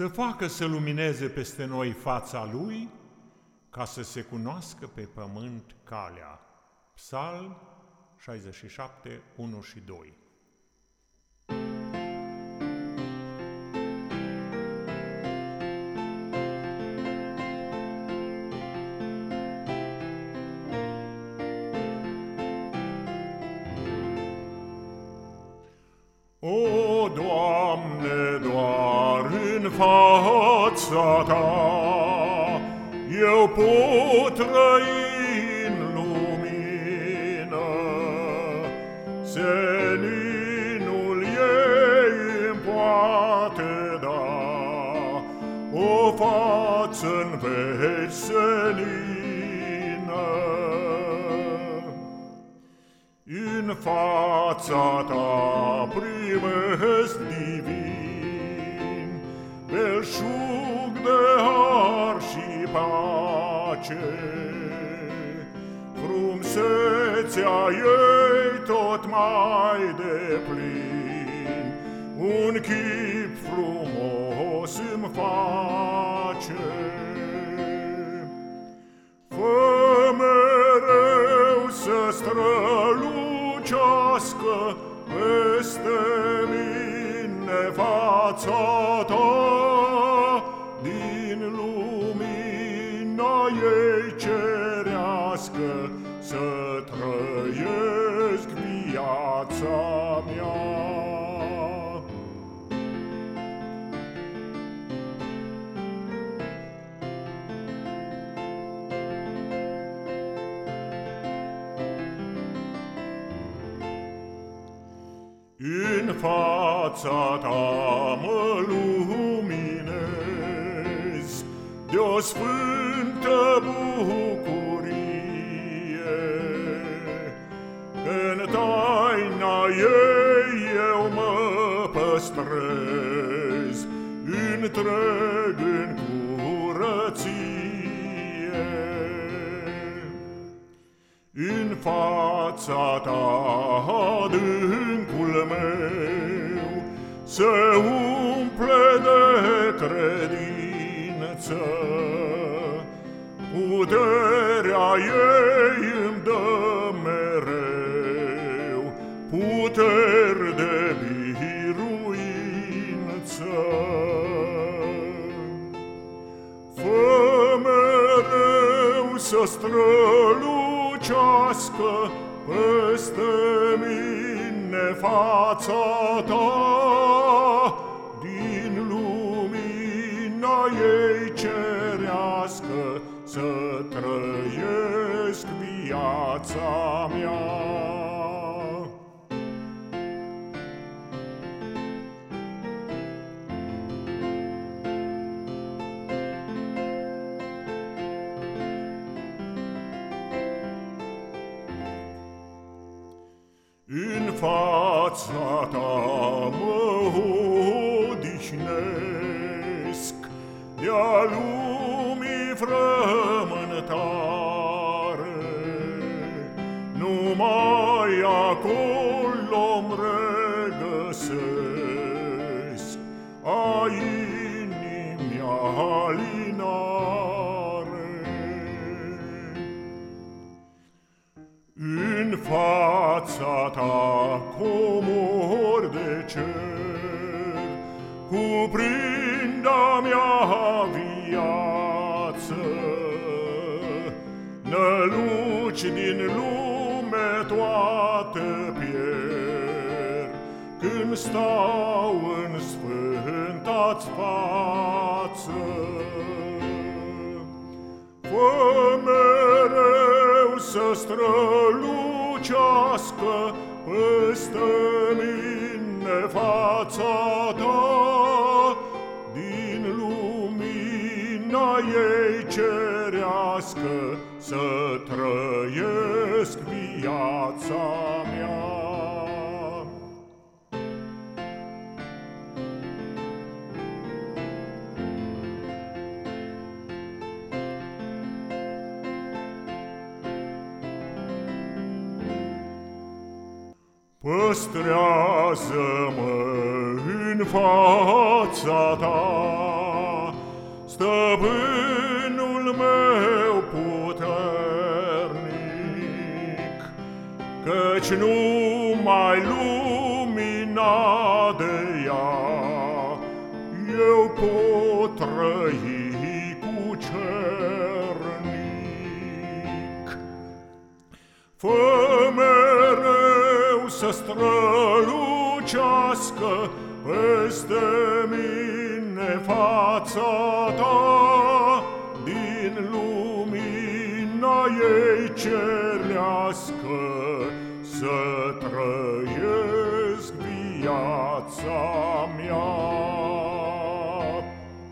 să facă să lumineze peste noi fața Lui, ca să se cunoască pe pământ calea. Psalm 67, 1 și 2 fața Ta Eu pot trăi în lumină. Seninul ei îmi poate da O față-n veci senină. În fața Ta primesc divin Belșug de har și pace. Frumsețea ei tot mai deplin Un chip frumos îmi face. Fă mereu să strălucească peste mine fața Să trăiesc viața mea. În fața ta mă luminez De o sfântă bucurie În taina ei eu mă păstrez. Întreg în curăție. În fața ta adâncul meu Se umple de credință. Puterea ei să strălucească peste mine fața ta. Din lumina ei cerească Să trăiesc viața mea fața ta mă odihnesc. De-a lumii frământare Numai acolo-mi regăsesc. A inimii alinare. În fața ta Cuprinde-a mea viață Năluci din lume toate pierd. Când stau în sfânta-ți față Fă mereu să strălucească peste lumina ei cerească să trăiesc viața mea. Păstrează-mă în fața ta stăpânul meu puternic, Căci numai lumina de ea eu pot trăi cu cernic. Fă mereu să strălucească peste mine fața ta, din lumina ei cerească să trăiesc viața mea.